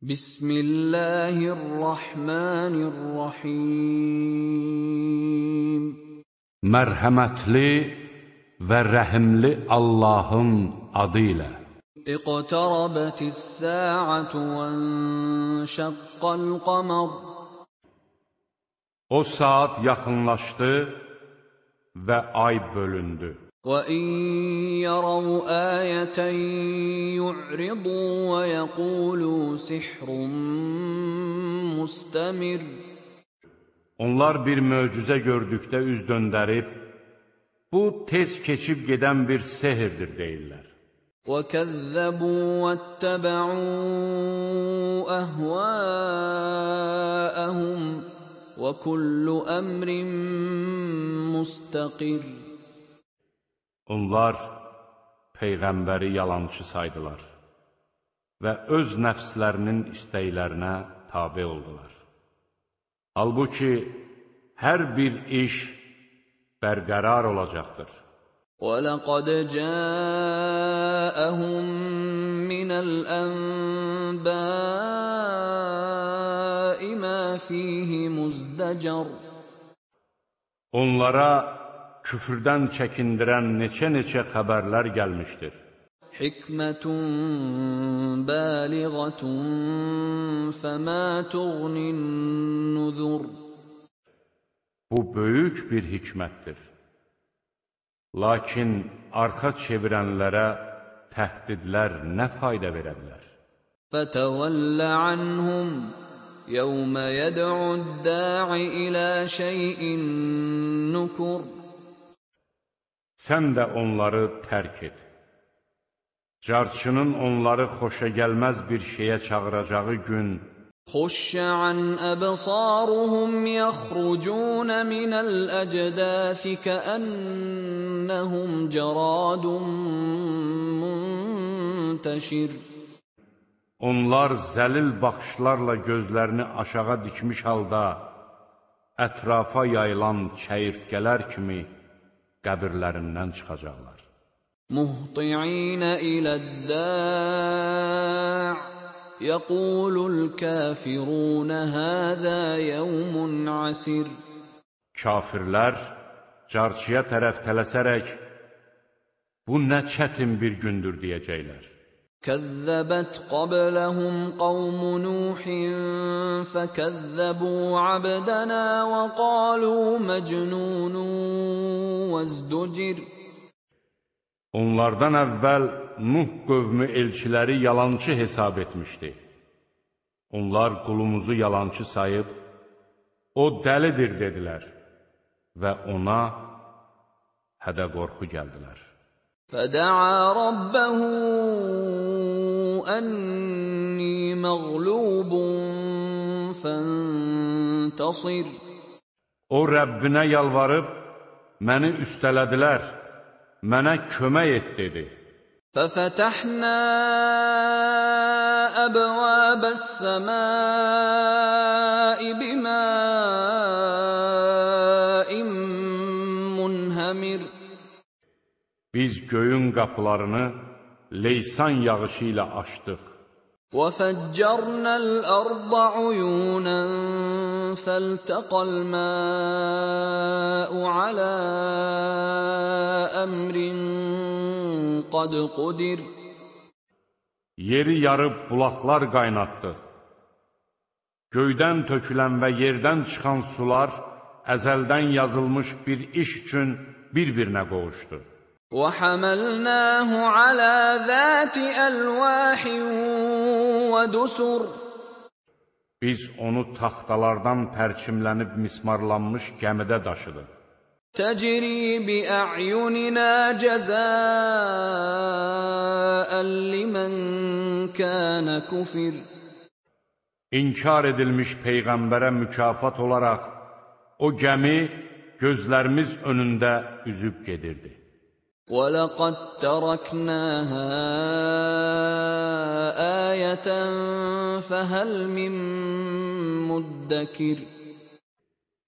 Bismillahirrahmanirrahim. Mərhəmətli və rəhimli Allahın adı ilə. İqtarabətis sə'atu və şəqqəl qamar O saat yaxınlaşdı və ay bölündü. وَإِن يَرَوْا آيَةً يُعْرِضُوا وَيَقُولُوا سِحْرٌ مُسْتَمِرٌ Onlar bir möcüzə gördükdə üz döndərib, bu tez keçib gedən bir sehirdir deyirlər. وَكَذَّبُوا وَاتَّبَعُوا أَهْوَاءَهُمْ وَكُلُّ أَمْرٍ مُسْتَقِرٌ Onlar Peyğəmbəri yalançı saydılar və öz nəfslərinin istəklərinə tabi oldular. Halbuki, hər bir iş bərqərar olacaqdır. وَلَقَدْ جَاءَهُم مِّنَ الْأَنبَاءِ مَا فِيهِ مُزْدَجَرٌ Onlara küfrdən çəkindirən neçə-neçə xəbərlər gəlmişdir. Hikmətun bəliğatun fəmə tuğnin nüzur. Bu böyük bir hikmətdir. Lakin arxa çevirənlərə təhdidlər nə fayda verə bilər? Fətəvəllə anhum yəvmə yəd'u də'i ilə şeyin nukur sən də onları tərk et. Carçının onları xoşa gəlməz bir şeyə çağıracağı gün Xuşşə an əbsaruhum yəxrucun minəl əcdəfi kəənnəhum cəradun müntəşir. Onlar zəlil baxışlarla gözlərini aşağı dikmiş halda ətrafa yayılan çəyirtkələr kimi qəbirlərindən çıxacaqlar. Muhti'inə iləd-də'i Yəqulul kafirun həzə yevmun asir. Kafirlər carçıya tərəf tələsərək, bu nə çətin bir gündür deyəcəklər. كذبت قبلهم قوم نوح فكذبوا عبدنا وقالوا مجنون وازدجر Onlardan əvvəl Nuh qövmü elçiləri yalançı hesab etmişdi. Onlar qulumuzu yalançı sayıb, o dəlidir dedilər və ona hədə qorxu gəldilər. فدعا ربه أني مغلوب فانتصر O Rəbbinə yalvarıb, məni üstələdilər, mənə kömək et dedi. ففتحنا أبواب السماء بماء Biz göyün qapılarını leysan yağışı ilə açdıq. وفجرنا الأرض عيونا فالتقى الماء على أمر قد قدر Yeri yarıb bulaqlar qaynatdıq. Göydən tökülən və yerdən çıxan sular əzəldən yazılmış bir iş üçün bir-birinə qovuşdu. وحملناه على ذات ألواح ودسر Biz onu taxtalardan pərçimlənib mismarlanmış gəmidə daşıdıq. تجري بأعيننا جزاء لمن كان كفر İnkar edilmiş Peyğəmbərə mükafat olaraq o gəmi gözlərimiz önündə üzüb gedirdi. ولقد تركناها آية فهل من مدكر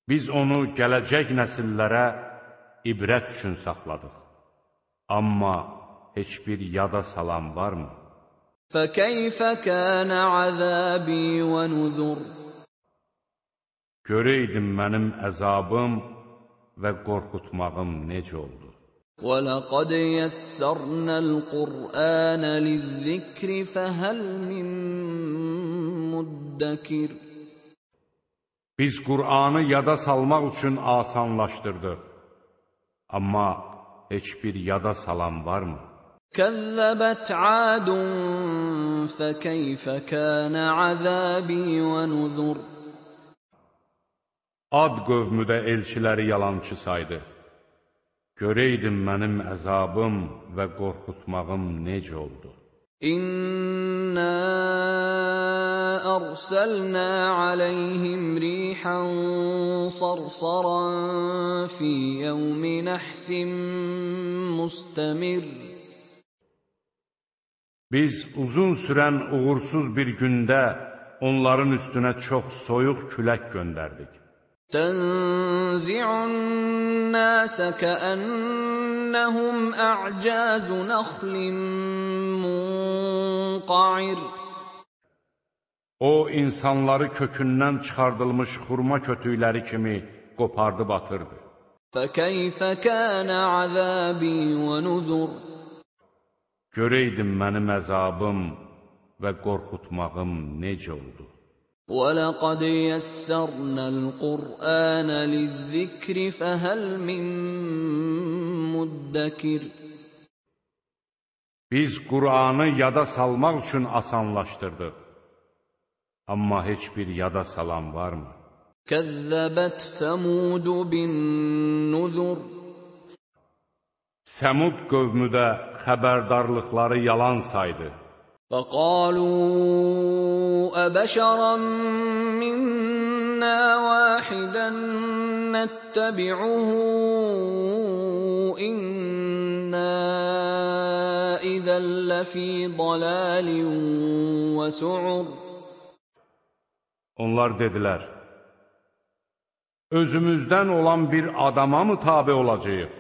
Biz onu gələcək nəsillərə ibrət üçün saxladıq. Amma heç bir yada salan varmı? فكيف كان عذابي ونذر Görəydim mənim əzabım və qorxutmağım necə oldu. ولقد يسرنا القرآن للذكر فهل من مدكر Biz Qur'anı yada salmaq üçün asanlaşdırdıq. Amma heç bir yada salan varmı? كذبت عاد فكيف كان عذابي ونذر Ad qövmü də elçiləri yalançı saydı. görəydin mənim əzabım və qorxutmağım necə oldu. İnna arsalna alayhim rihan sarsaran fi yawmi nahsin mustamir Biz uzun sürən uğursuz bir gündə onların üstünə çox soyuq külək göndərdik. تنزع الناس كأنهم أعجاز نخل منقعر O, insanları kökündən çıxardılmış xurma kötüyləri kimi qopardı batırdı. فكيف كان عذابي ونذر Görəydim mənim əzabım və qorxutmağım necə oldu. ولقد يسرنا القرآن للذكر فهل من مدكر Biz Qur'anı yada salmaq üçün asanlaşdırdıq. Amma heç bir yada salan varmı? كذبت ثمود بالنذر Səmud qövmü də xəbərdarlıqları yalan saydı. فقالوا أبشرا منا واحدا نتبعه إنا إذا لفي ضلال وسعر Onlar dedilər, özümüzdən olan bir adama mı tabi olacaq?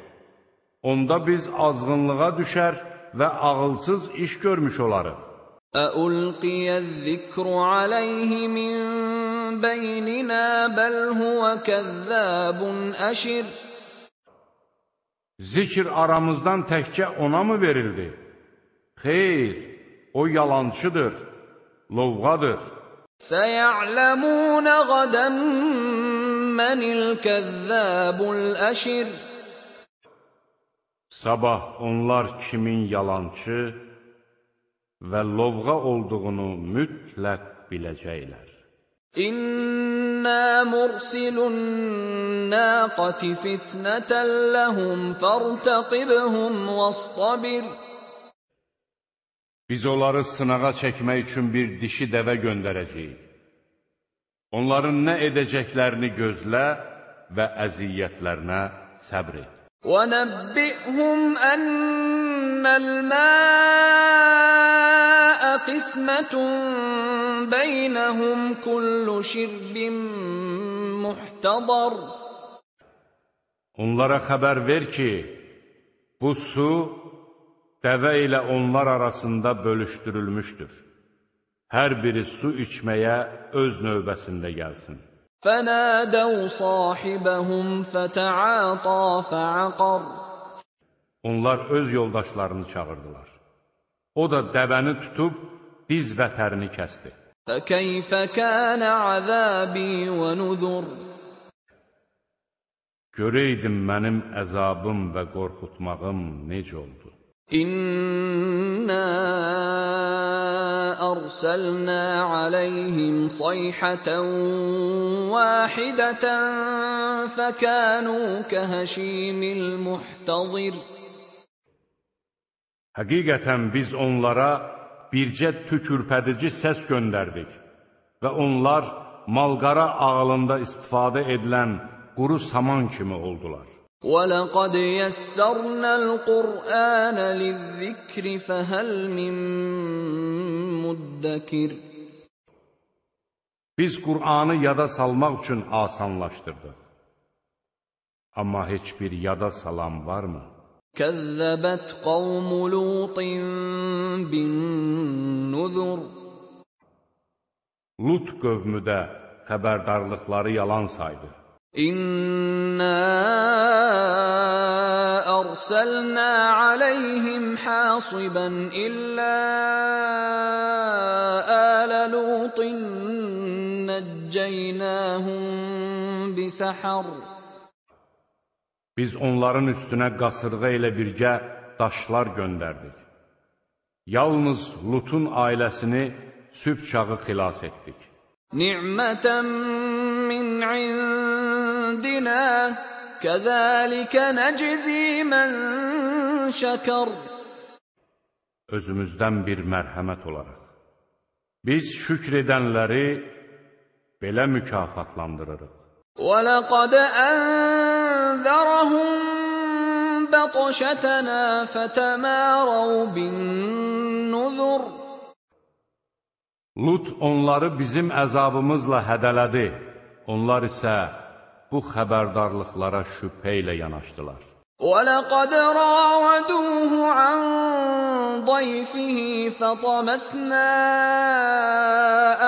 Onda biz azğınlığa düşər və ağılsız iş görmüş olarıq. أألقي الذكر عليه من بيننا بل هو كذاب أشر Zikr aramızdan təkcə ona mı verildi? Xeyr, o yalançıdır, lovğadır. Səyə'ləmûnə qadən mənil kəzzəbul əşir Sabah onlar kimin yalançı, və lovğa olduğunu mütləq biləcəklər. إنا مرسل الناقة فتنة لهم فارتقبهم واصطبر Biz onları sınağa çəkmək üçün bir dişi dəvə göndərəcəyik. Onların nə edəcəklərini gözlə və əziyyətlərinə səbr et. ونبئهم أن الماء قسمة بينهم كل شرب محتضر Onlara xəbər ver ki, bu su dəvə ilə onlar arasında bölüşdürülmüşdür. Hər biri su içməyə öz növbəsində gəlsin. فنادوا صاحبهم فتعاطى فعقر Onlar öz yoldaşlarını çağırdılar. O da dəvəni tutub diz və tərini kəsdi. فكيف كان عذابي ونذر Görəydim mənim əzabım və qorxutmağım necə oldu. إنا أرسلنا عليهم صيحة واحدة فكانوا كهشيم المحتضر Həqiqətən biz onlara bircə tükürpədici səs göndərdik və onlar malqara ağılında istifadə edilən quru saman kimi oldular. ولقد يسرنا القرآن للذكر فهل من مدكر Biz Qur'anı yada salmaq üçün asanlaşdırdıq. Amma heç bir yada salan varmı? كذبت قوم لوط بالنذر Lut qövmü də xəbərdarlıqları yalan saydı. İnna arsalna alayhim hasiban illa ala lutin najjaynahum bisahar Biz onların üstünə qasırğa ilə birgə daşlar göndərdik. Yalnız Lutun ailəsini sübh çağı xilas etdik. نعمة من عندنا كذلك نجزي من شكر Özümüzdən bir mərhəmət olaraq. Biz şükr edənləri belə mükafatlandırırıq. ولقد أنذرهم بطشتنا فتماروا بالنذر Lut onları bizim əzabımızla hədələdi. Onlar isə bu xəbərdarlıqlara şübhə ilə yanaşdılar. ولقد راودوه عن ضيفه فطمسنا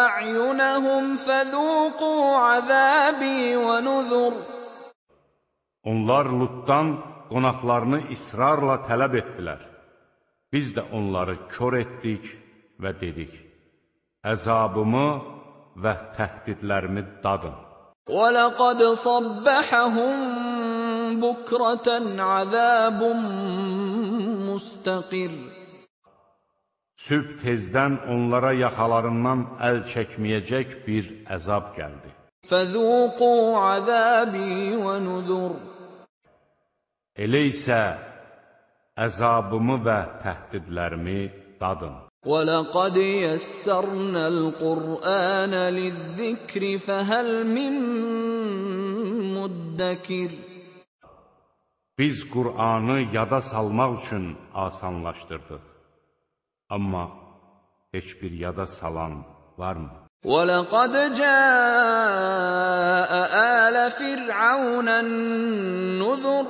أعينهم فذوقوا عذابي ونذر Onlar Lutdan qonaqlarını israrla tələb etdilər. Biz də onları kör etdik və dedik, əzabımı və təhdidlərimi dadın. ولقد صبحهم بكرة عذاب مستقر Sübh tezdən onlara yaxalarından əl çəkməyəcək bir əzab gəldi. فذوقوا عذابي ونذر Elə isə əzabımı və təhdidlərimi dadın. ولقد يسرنا القرآن للذكر فهل من مدكر Biz Qur'anı yada salmaq üçün asanlaşdırdıq. Amma heç bir yada salan varmı? ولقد جاء آل فرعون النذر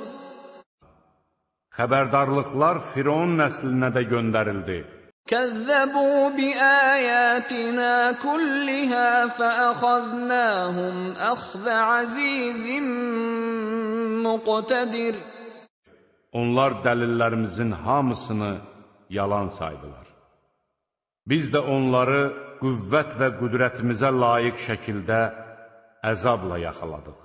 Xəbərdarlıqlar Firon nəslinə də göndərildi. Kəzzəbu bi ayatina kulliha fa'akhadnahum akhza azizim muqtadir. Onlar dəlillərimizin hamısını yalan saydılar. Biz də onları qüvvət və qüdrətimizə layiq şəkildə əzabla yaxaladıq.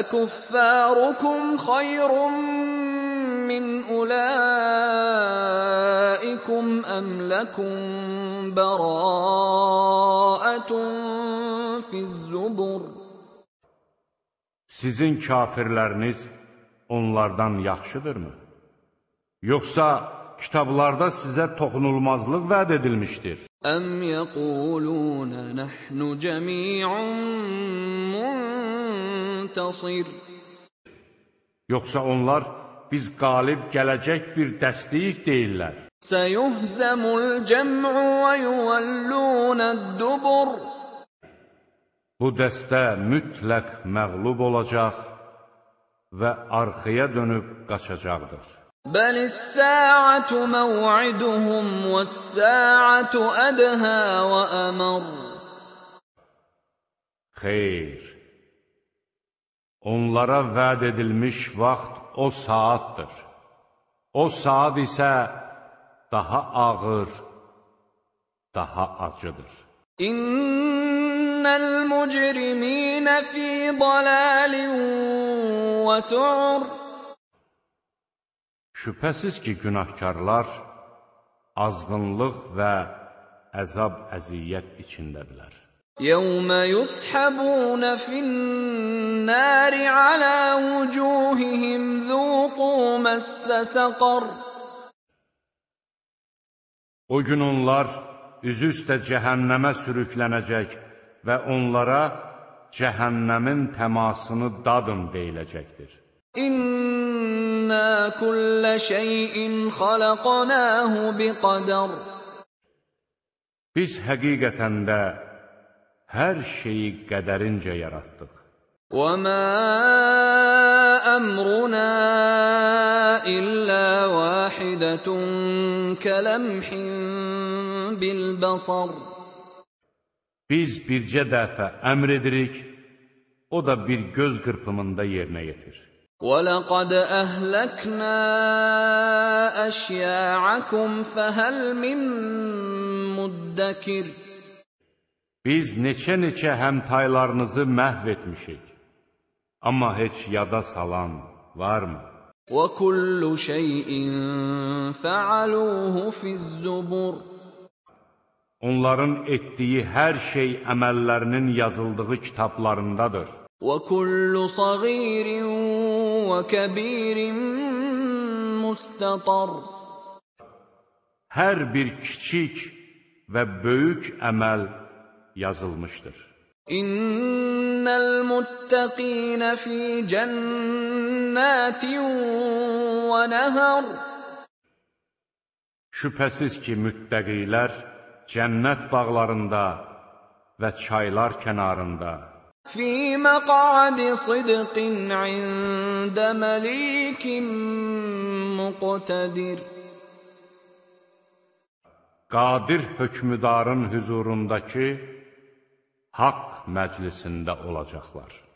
Əkuffarukum xayrun min ulaikum em lekum beraatun. Sizin kafirləriniz onlardan yaxşıdırmı? Yoxsa kitablarda sizə toxunulmazlıq vəd edilmişdir. Əm yəqulunə nəhnu cəmi'un muntasir. Yoxsa onlar biz qalib gələcək bir dəstəyik deyirlər. Səyuhzəmul cəm'u və yuvəllunəd-dubur Bu dəstə mütləq məğlub olacaq və arxaya dönüb qaçacaqdır. Bəlis-sə'atu məv'iduhum və-sə'atu ədhə və əmər Xeyr, onlara vəd edilmiş vaxt o saatdır. O saat isə daha ağır, daha acıdır. İnnəl mücriminə fī dalalin və su'ur Şübhəsiz ki, günahkarlar azğınlıq və əzab-əziyyət içindədirlər. يوم يسحبون في النار على وجوههم ذوقوا مس سقر O gün onlar üzü üstə cəhənnəmə sürüklənəcək və onlara cəhənnəmin təmasını dadın deyiləcəkdir. إنا كل شيء خلقناه بقدر Biz həqiqətən də hər şeyi qədərincə yaratdıq. وما امرنا الا واحده كلمح بالبصر Biz bircə dəfə əmr edirik, o da bir göz qırpımında yerinə yetir. ولقد اهلكنا اشياعكم فهل من مدكر Biz neçə-neçə həmtaylarınızı məhv etmişik. Amma heç yada salan varmı? وكل شيء فعلوه في الزبر Onların etdiyi hər şey əməllərinin yazıldığı kitablarındadır. وكل صغير وكبير مستطر Hər bir kiçik və böyük əməl yazılmışdır. İnnel muttaqina fi cennetin ve nehar. Şübhəsiz ki, müttəqilər cənnət bağlarında və çaylar kənarında. Fi maq'adi sidqin 'inda malikin muqtadir. Qadir hökmdarın huzurundakı haqq məclisində olacaqlar.